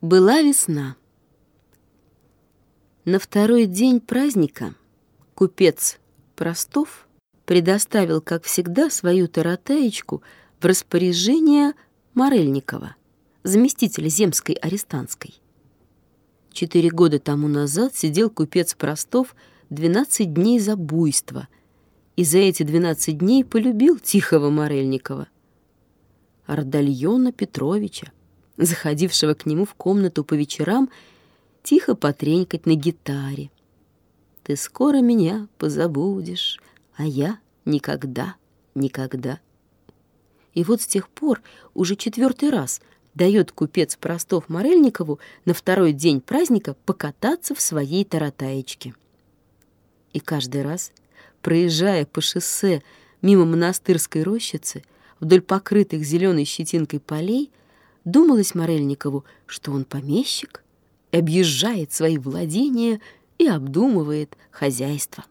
Была весна. На второй день праздника купец Простов предоставил, как всегда, свою таратаечку в распоряжение Морельникова, заместителя земской арестантской. Четыре года тому назад сидел купец Простов 12 дней за буйство, и за эти 12 дней полюбил тихого Морельникова, Ардальона Петровича, заходившего к нему в комнату по вечерам тихо потренькать на гитаре. «Ты скоро меня позабудешь, а я никогда, никогда». И вот с тех пор уже четвертый раз дает купец Простов Морельникову на второй день праздника покататься в своей таратаечке. И каждый раз, проезжая по шоссе мимо монастырской рощицы, вдоль покрытых зеленой щетинкой полей, Думалось Морельникову, что он помещик, объезжает свои владения и обдумывает хозяйство.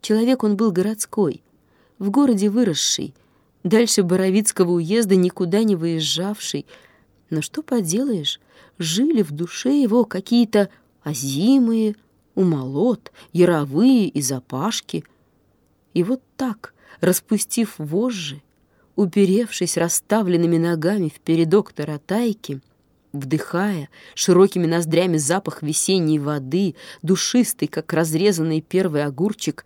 Человек он был городской, в городе выросший, дальше Боровицкого уезда никуда не выезжавший. Но что поделаешь, жили в душе его какие-то озимые, умолот, яровые и запашки. И вот так, распустив вожжи, уперевшись расставленными ногами в передок таратайки, вдыхая широкими ноздрями запах весенней воды, душистый, как разрезанный первый огурчик,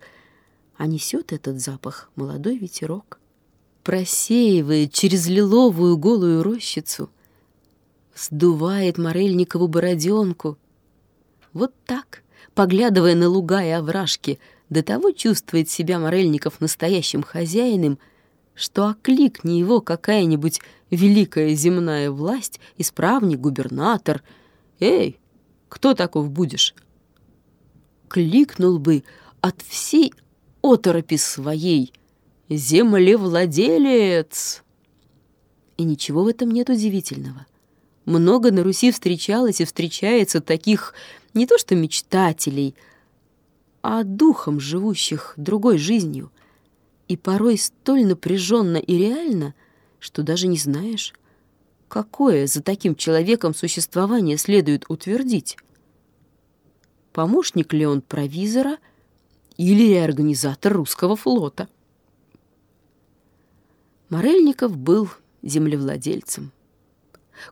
а несет этот запах молодой ветерок, просеивает через лиловую голую рощицу, сдувает Морельникову бороденку. Вот так, поглядывая на луга и овражки, до того чувствует себя Морельников настоящим хозяином — что окликни его какая-нибудь великая земная власть, исправник, губернатор. «Эй, кто таков будешь?» Кликнул бы от всей оторопи своей «Землевладелец!» И ничего в этом нет удивительного. Много на Руси встречалось и встречается таких не то что мечтателей, а духом живущих другой жизнью — и порой столь напряженно и реально, что даже не знаешь, какое за таким человеком существование следует утвердить. Помощник ли он провизора или реорганизатор русского флота? Морельников был землевладельцем.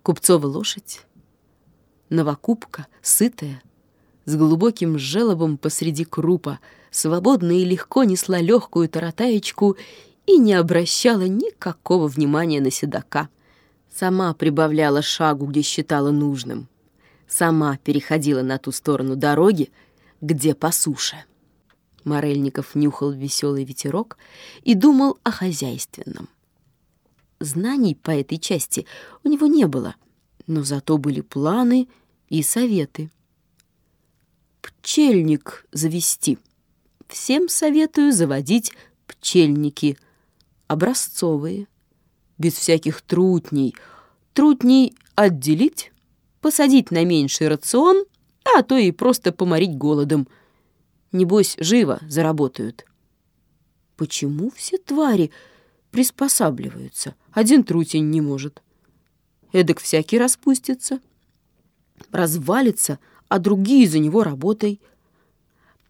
Купцова лошадь, новокупка, сытая, с глубоким желобом посреди крупа, свободно и легко несла легкую таратаечку и не обращала никакого внимания на седока. Сама прибавляла шагу, где считала нужным. Сама переходила на ту сторону дороги, где по суше. Морельников нюхал веселый ветерок и думал о хозяйственном. Знаний по этой части у него не было, но зато были планы и советы пчельник завести. Всем советую заводить пчельники, образцовые, без всяких трутней. Трутней отделить, посадить на меньший рацион, а то и просто поморить голодом. Небось, живо заработают. Почему все твари приспосабливаются? Один трутень не может. Эдак всякий распустится, развалится, а другие за него работой.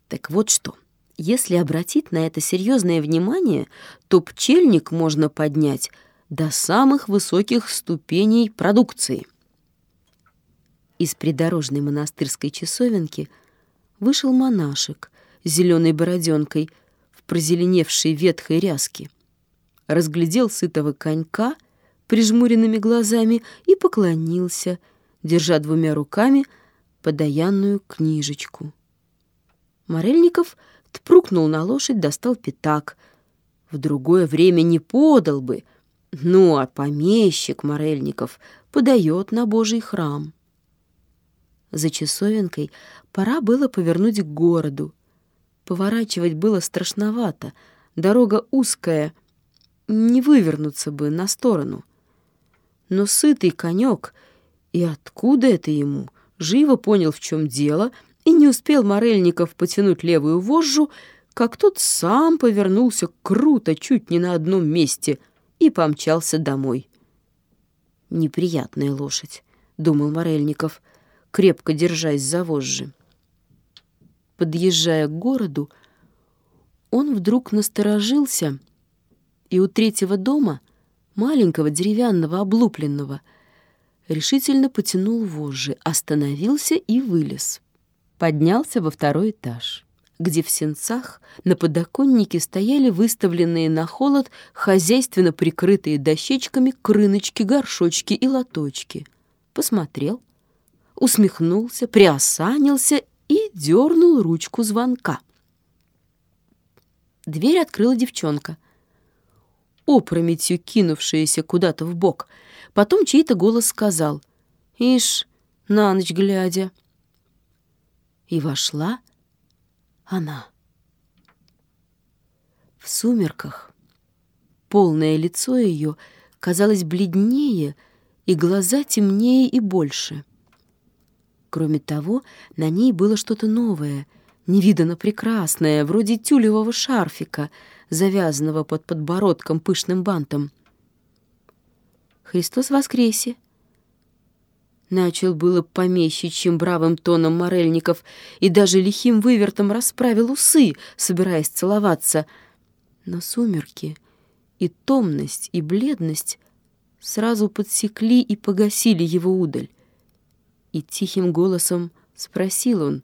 Так вот что, если обратить на это серьезное внимание, то пчельник можно поднять до самых высоких ступеней продукции. Из придорожной монастырской часовенки вышел монашек с зеленой бороденкой в прозеленевшей ветхой ряске. Разглядел сытого конька прижмуренными глазами и поклонился, держа двумя руками — подаянную книжечку. Морельников тпрукнул на лошадь, достал пятак. В другое время не подал бы, ну а помещик Морельников подает на Божий храм. За часовенкой пора было повернуть к городу. Поворачивать было страшновато, дорога узкая, не вывернуться бы на сторону. Но сытый конек, и откуда это ему — живо понял, в чем дело, и не успел Морельников потянуть левую вожжу, как тот сам повернулся круто, чуть не на одном месте, и помчался домой. Неприятная лошадь, — думал Морельников, крепко держась за вожжи. Подъезжая к городу, он вдруг насторожился, и у третьего дома, маленького, деревянного, облупленного, решительно потянул вожжи, остановился и вылез. Поднялся во второй этаж где в сенцах на подоконнике стояли выставленные на холод хозяйственно прикрытые дощечками крыночки, горшочки и лоточки. Посмотрел, усмехнулся, приосанился и дернул ручку звонка. Дверь открыла девчонка, опрометью кинувшаяся куда-то в бок. Потом чей-то голос сказал «Ишь, на ночь глядя». И вошла она. В сумерках полное лицо ее казалось бледнее, и глаза темнее и больше. Кроме того, на ней было что-то новое, невиданно прекрасное, вроде тюлевого шарфика, завязанного под подбородком пышным бантом. «Христос воскресе!» Начал было помещичьим бравым тоном Морельников и даже лихим вывертом расправил усы, собираясь целоваться. Но сумерки и томность, и бледность сразу подсекли и погасили его удаль. И тихим голосом спросил он,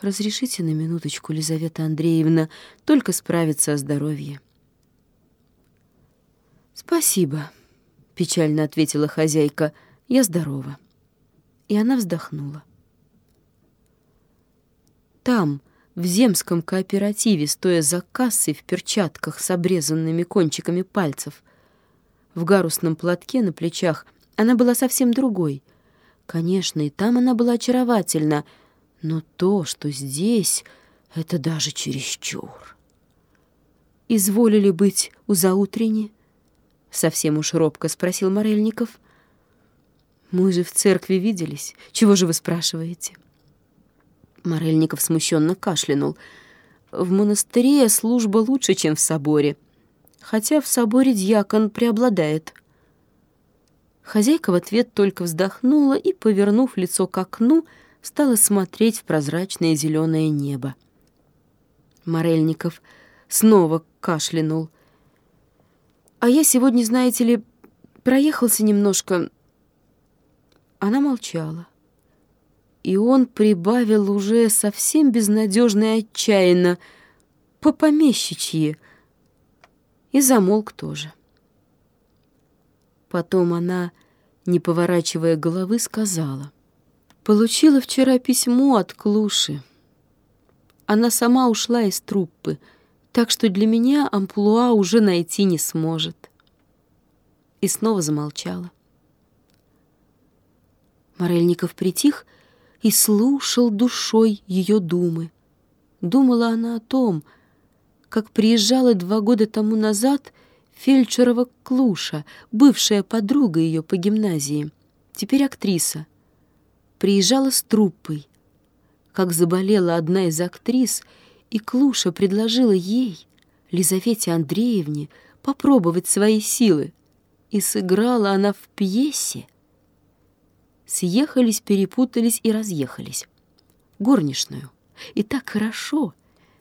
«Разрешите на минуточку, Лизавета Андреевна, только справиться о здоровье?» «Спасибо», — печально ответила хозяйка, — я здорова. И она вздохнула. Там, в земском кооперативе, стоя за кассой в перчатках с обрезанными кончиками пальцев, в гарусном платке на плечах, она была совсем другой. Конечно, и там она была очаровательна, но то, что здесь, это даже чересчур. «Изволили быть у заутренне?» — совсем уж робко спросил Морельников. Мы же в церкви виделись. Чего же вы спрашиваете? Морельников смущенно кашлянул. В монастыре служба лучше, чем в соборе. Хотя в соборе дьякон преобладает. Хозяйка в ответ только вздохнула и, повернув лицо к окну, стала смотреть в прозрачное зеленое небо. Морельников снова кашлянул. «А я сегодня, знаете ли, проехался немножко, она молчала. И он прибавил уже совсем безнадежно и отчаянно, по помещичьи, и замолк тоже. Потом она, не поворачивая головы, сказала, «Получила вчера письмо от Клуши. Она сама ушла из труппы, так что для меня амплуа уже найти не сможет». И снова замолчала. Морельников притих и слушал душой ее думы. Думала она о том, как приезжала два года тому назад фельдшерова Клуша, бывшая подруга ее по гимназии, теперь актриса. Приезжала с труппой. Как заболела одна из актрис, и Клуша предложила ей, Лизавете Андреевне, попробовать свои силы. И сыграла она в пьесе — съехались, перепутались и разъехались. Горничную. И так хорошо,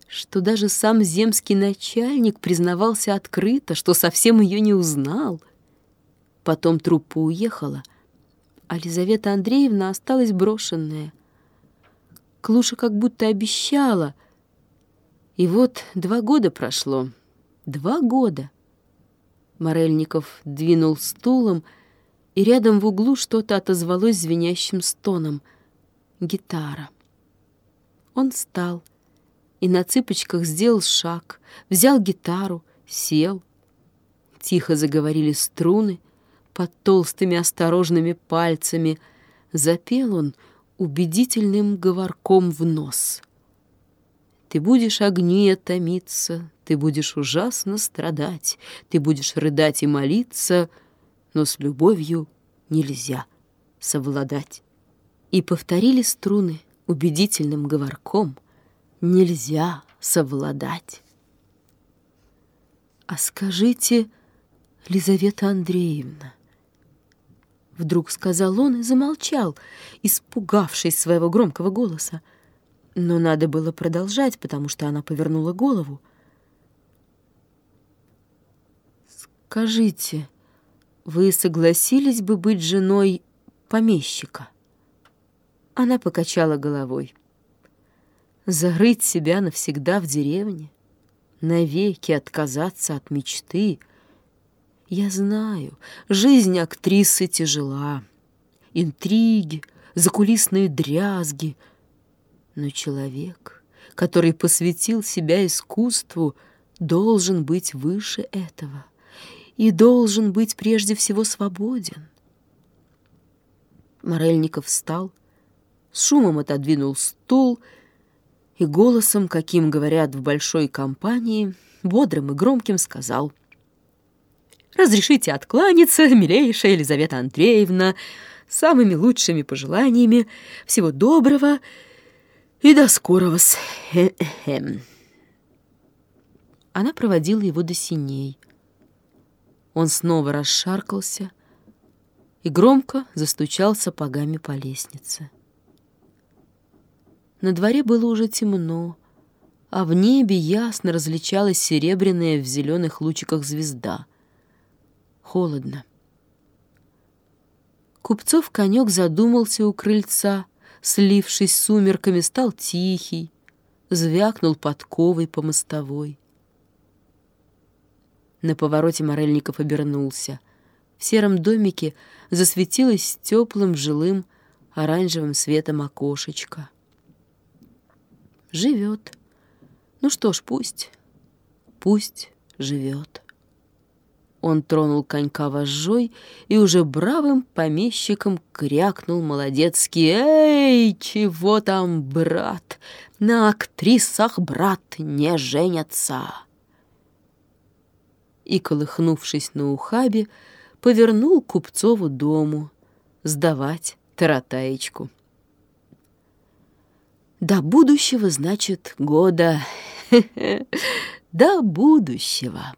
что даже сам земский начальник признавался открыто, что совсем ее не узнал. Потом труппа уехала, а Лизавета Андреевна осталась брошенная. Клуша как будто обещала. И вот два года прошло. Два года. Морельников двинул стулом, и рядом в углу что-то отозвалось звенящим стоном. Гитара. Он встал и на цыпочках сделал шаг, взял гитару, сел. Тихо заговорили струны под толстыми осторожными пальцами. Запел он убедительным говорком в нос. Ты будешь огни томиться, ты будешь ужасно страдать, ты будешь рыдать и молиться — но с любовью нельзя совладать. И повторили струны убедительным говорком «Нельзя совладать». А скажите, Лизавета Андреевна, Вдруг сказал он и замолчал, испугавшись своего громкого голоса. Но надо было продолжать, потому что она повернула голову. «Скажите, вы согласились бы быть женой помещика?» Она покачала головой. «Зарыть себя навсегда в деревне, навеки отказаться от мечты. Я знаю, жизнь актрисы тяжела, интриги, закулисные дрязги — но человек, который посвятил себя искусству, должен быть выше этого и должен быть прежде всего свободен. Морельников встал, с шумом отодвинул стул и голосом, каким говорят в большой компании, бодрым и громким сказал «Разрешите откланяться, милейшая Елизавета Андреевна, самыми лучшими пожеланиями, всего доброго и до скорого-с. Она проводила его до синей. Он снова расшаркался и громко застучал сапогами по лестнице. На дворе было уже темно, а в небе ясно различалась серебряная в зеленых лучиках звезда. Холодно. Купцов конек задумался у крыльца — слившись сумерками, стал тихий, звякнул подковой по мостовой. На повороте Морельников обернулся. В сером домике засветилось теплым жилым оранжевым светом окошечко. Живет. Ну что ж, пусть, пусть живет. Он тронул конька вожжой и уже бравым помещиком крякнул молодецкий «Эй, чего там, брат? На актрисах, брат, не женятся!» И, колыхнувшись на ухабе, повернул Купцову дому сдавать таратаечку. До будущего, значит, года. До будущего.